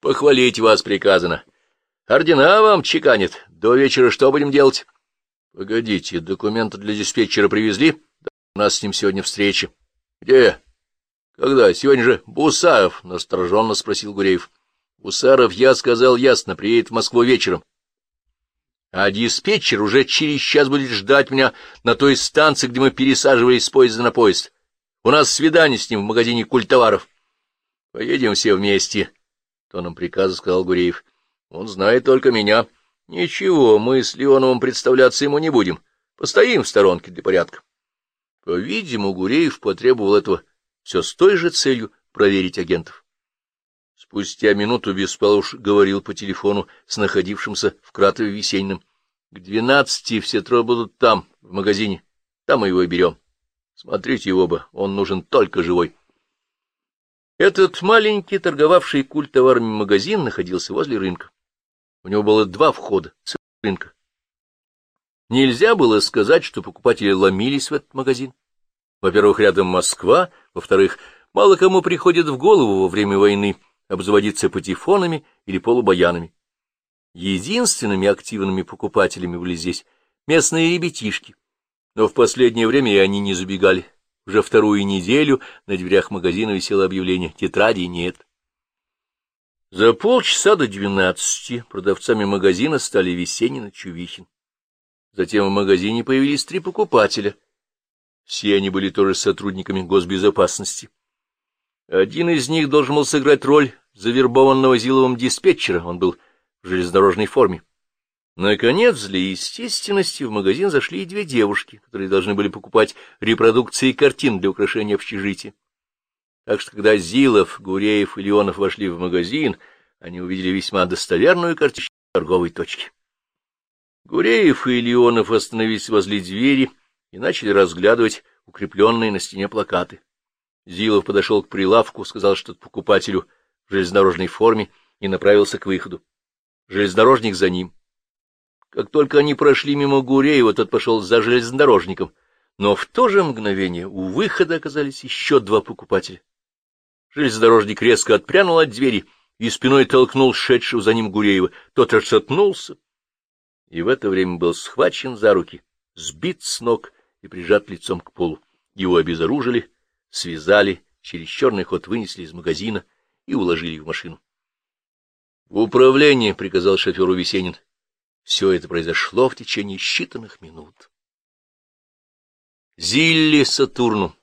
Похвалить вас приказано. Ордена вам чеканит. До вечера что будем делать? Погодите, документы для диспетчера привезли? У нас с ним сегодня встреча. Где? Когда? Сегодня же Бусаров, — настороженно спросил Гуреев. Бусаров, я сказал ясно, приедет в Москву вечером. А диспетчер уже через час будет ждать меня на той станции, где мы пересаживались с поезда на поезд. У нас свидание с ним в магазине культоваров. — Поедем все вместе, — тоном приказа сказал Гуреев. — Он знает только меня. — Ничего, мы с Леоновым представляться ему не будем. Постоим в сторонке для порядка. По-видимому, Гуреев потребовал этого все с той же целью проверить агентов. Спустя минуту Беспалуш говорил по телефону с находившимся в Кратове Весенниным. — К двенадцати все трое будут там, в магазине. Там мы его и берем. Смотрите оба, он нужен только живой. Этот маленький, торговавший культ-товарами магазин находился возле рынка. У него было два входа с рынка. Нельзя было сказать, что покупатели ломились в этот магазин. Во-первых, рядом Москва, во-вторых, мало кому приходит в голову во время войны обзаводиться патефонами или полубаянами. Единственными активными покупателями были здесь местные ребятишки, но в последнее время и они не забегали. Уже вторую неделю на дверях магазина висело объявление «Тетради нет». За полчаса до двенадцати продавцами магазина стали Весенин и Чувихин. Затем в магазине появились три покупателя. Все они были тоже сотрудниками госбезопасности. Один из них должен был сыграть роль завербованного Зиловым диспетчера, он был в железнодорожной форме. Наконец, для естественности в магазин зашли и две девушки, которые должны были покупать репродукции картин для украшения общежития. Так что, когда Зилов, Гуреев и Леонов вошли в магазин, они увидели весьма достоверную картину торговой точки. Гуреев и Леонов остановились возле двери и начали разглядывать укрепленные на стене плакаты. Зилов подошел к прилавку, сказал что-то покупателю в железнодорожной форме и направился к выходу. Железнодорожник за ним. Как только они прошли мимо Гуреева, тот пошел за железнодорожником, но в то же мгновение у выхода оказались еще два покупателя. Железнодорожник резко отпрянул от двери и спиной толкнул шедшего за ним Гуреева. Тот отшатнулся и в это время был схвачен за руки, сбит с ног и прижат лицом к полу. Его обезоружили, связали, через черный ход вынесли из магазина и уложили в машину. — В управление, — приказал шоферу Весенин. Все это произошло в течение считанных минут. Зилли Сатурну.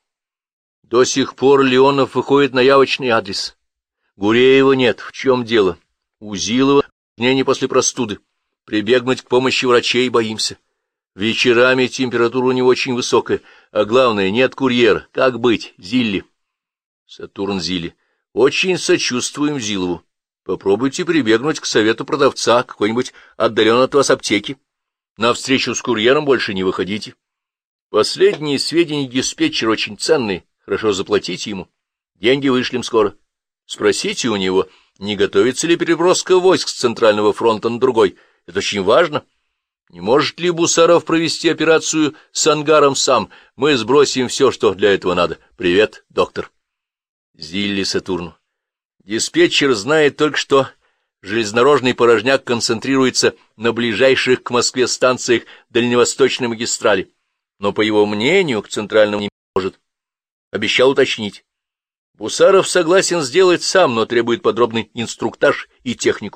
До сих пор Леонов выходит на явочный адрес. Гуреева нет. В чем дело? У Зилова не после простуды. Прибегнуть к помощи врачей боимся. Вечерами температура у него очень высокая, а главное, нет курьера. Как быть, Зилли? Сатурн Зилли. Очень сочувствуем Зилову. Попробуйте прибегнуть к совету продавца какой-нибудь отдаленной от вас аптеки. На встречу с курьером больше не выходите. Последние сведения диспетчера очень ценные. Хорошо заплатите ему. Деньги вышлем скоро. Спросите у него, не готовится ли переброска войск с Центрального фронта на другой. Это очень важно. Не может ли Бусаров провести операцию с ангаром сам? Мы сбросим все, что для этого надо. Привет, доктор. Зилли Сатурну. Диспетчер знает только, что железнодорожный порожняк концентрируется на ближайших к Москве станциях дальневосточной магистрали, но, по его мнению, к центральному не может. Обещал уточнить. Бусаров согласен сделать сам, но требует подробный инструктаж и технику.